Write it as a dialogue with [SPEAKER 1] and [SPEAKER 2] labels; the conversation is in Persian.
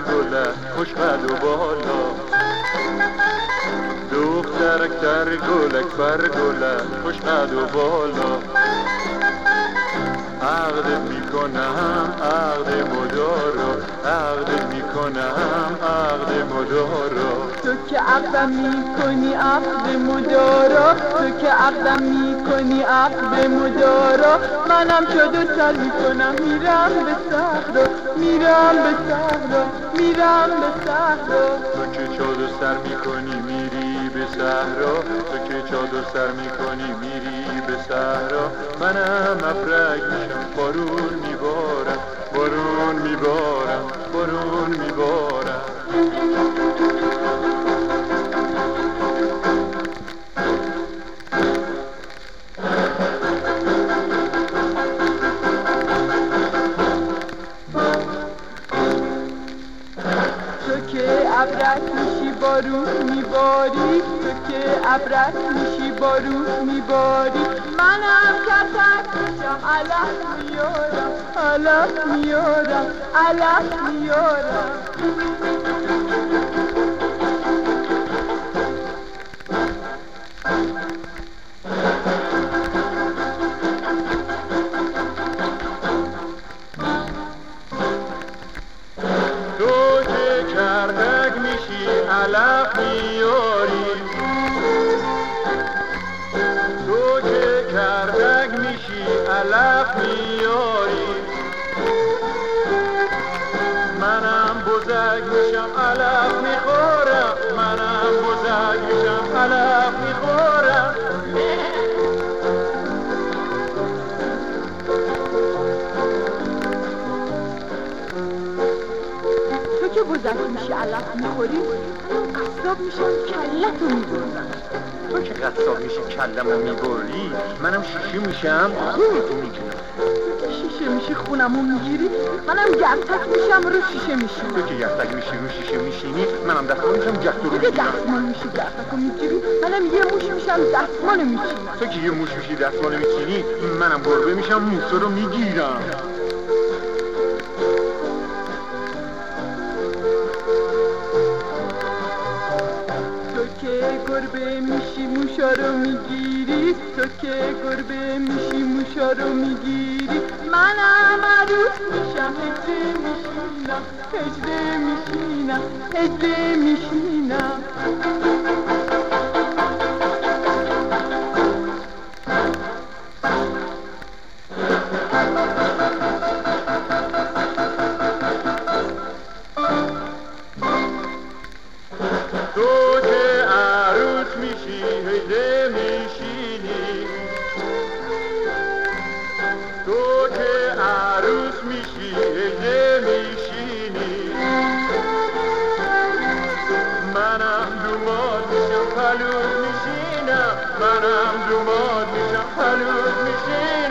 [SPEAKER 1] گلک خوش قد و بالا. دخترک در گلک بر گلک خوش قد و بالا. عقدت می‌کنم عقد مدارا عقدت می‌کنم عقد مدارا.
[SPEAKER 2] تو که عقدم می‌کنی عقد مدارا. تو که عقدم می‌کنی عقد مدارا. منم چادر سر می‌کنم میرم به صحرا. میرم به صحرا میرم به صحرا.
[SPEAKER 1] تو که چادر سر می‌کنی میری به صحرا. تو که چادر سر می‌کنی میری به صحرا. منم افرک میشم میبارم بارون
[SPEAKER 2] میباری تو که ابرک میشی بارون میباری. منم کتک میشم علف میارم علف میارم علف میارم
[SPEAKER 1] بزرگ میشم علف می‌خورم. منم بزرگ میشم علف می‌خورم.
[SPEAKER 2] تو که بزرگ میشی علف می‌خوری؟ من قصاب میشم کلتو می‌برم
[SPEAKER 1] تو که قصاب میشی کلمو می‌بری منم شیشه میشم. خونتو می‌گیرم
[SPEAKER 2] شیشه میشی خونمو می‌گیری؟ منم گرتک میشم رو شیشه میشی
[SPEAKER 1] تو که یفتگ میشی رو شیشه میشینی منم دستمال میشم جست رو می‌گیرم
[SPEAKER 2] دستمال میشی گرتکو می‌گیری؟ منم یه موش میشم دستمال میچینم
[SPEAKER 1] تو که یه موش میشی دستمال میچینی منم گربه میشم موسا رو می‌گیرم.
[SPEAKER 2] که گربه میشی موشا رو می‌گیری؟ تو که گربه میشی موشا رو می‌گیری؟ منم عروس میشم هجله میشینم هجله میشینم هجله میشینم.
[SPEAKER 1] عروس میشی هجله میشینی. منم دوماد میشم پلوز میشینم. منم دوماد میشم پلوز میشینم.